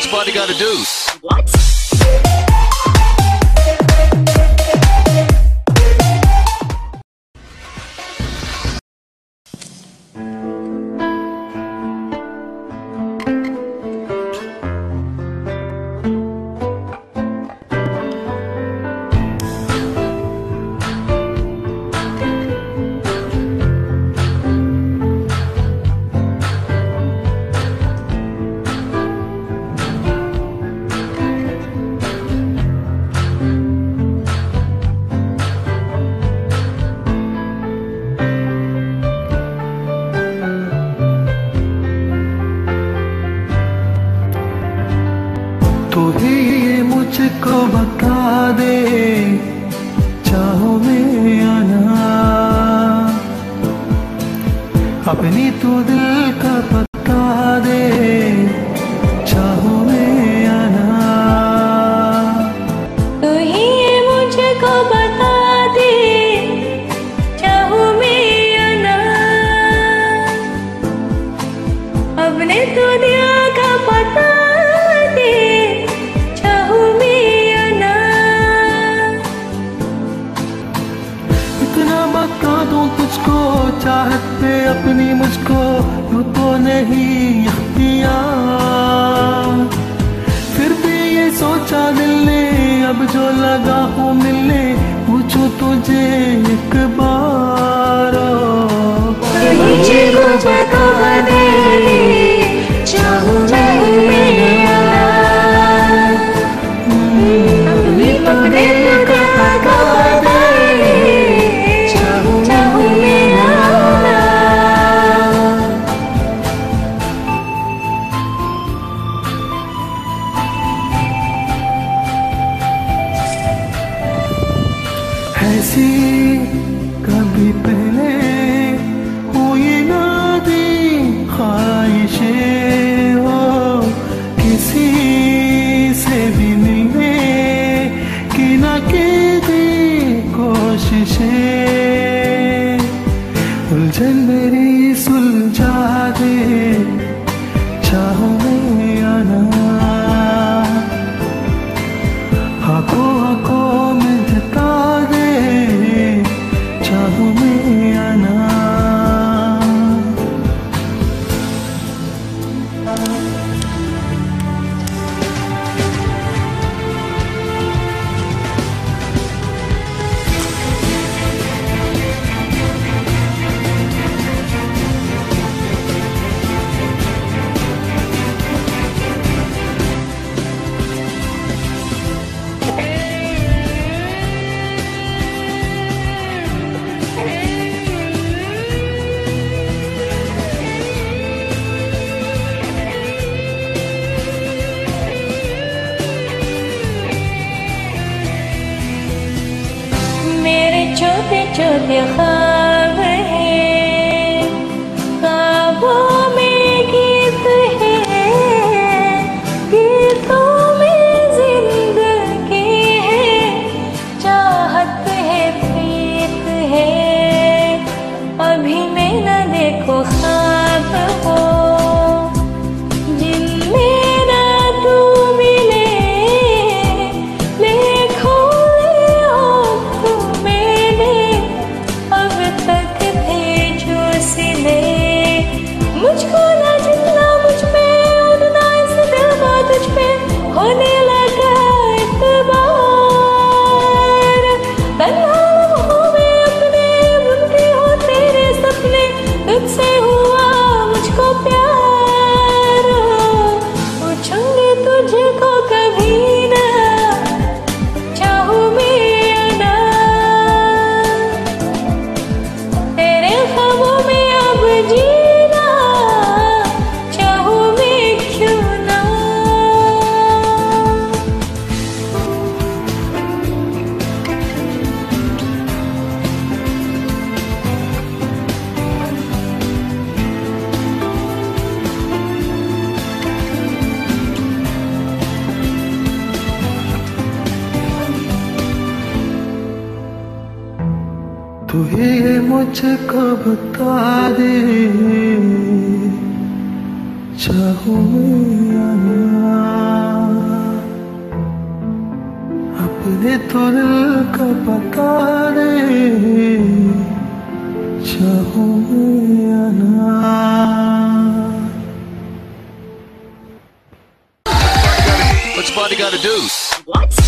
What's body gotta do? What? दे चाहो में आना। अपनी तू दिल का चाहत पे अपनी मुझको तो नहीं अख्तियार फिर भी ये सोचा दिल ने अब जो लगा हो मिलने, पूछो तुझे एक बार। किसी कभी पहले हुई ना दी ख्वाहिशें हो। किसी से भी मिलने की ना की दी कोशिशें। उलझन में 这片海 तू ही मुझको बता दे चाहूँ अपने तो दिल का बता दे चाहूँ What's Body Gotta Do? What?